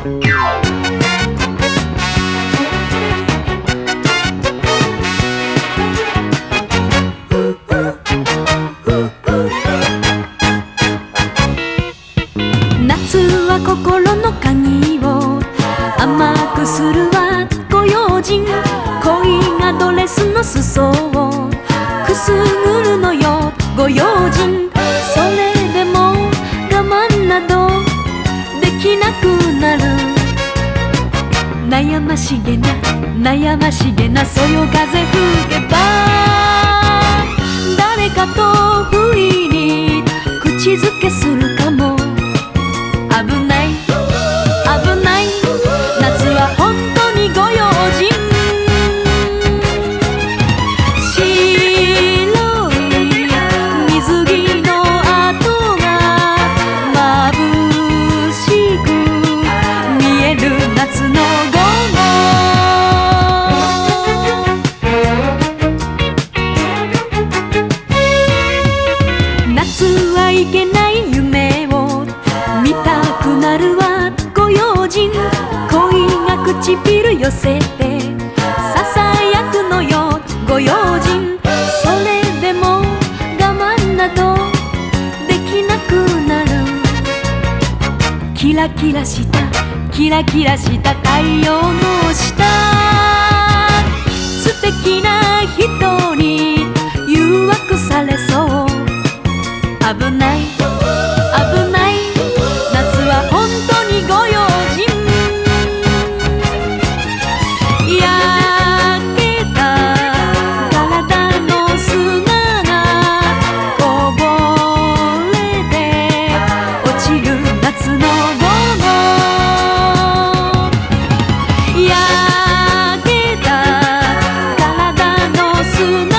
夏は心の鍵を甘くするわご用心。恋がドレスの裾をくすぐるのよご用心。それでも我慢などできなくなる。悩ましげな悩ましげなそよ風吹けば誰かと不意に口づけするいけない夢を見たくなるわ。ご用心。恋が唇寄せてささやくのよご用心。それでも我慢などできなくなる。キラキラしたキラキラした太陽の下。危ない。危ない。夏は本当にご用心。焼けた体の砂がこぼれて落ちる夏の午後。焼けた体の砂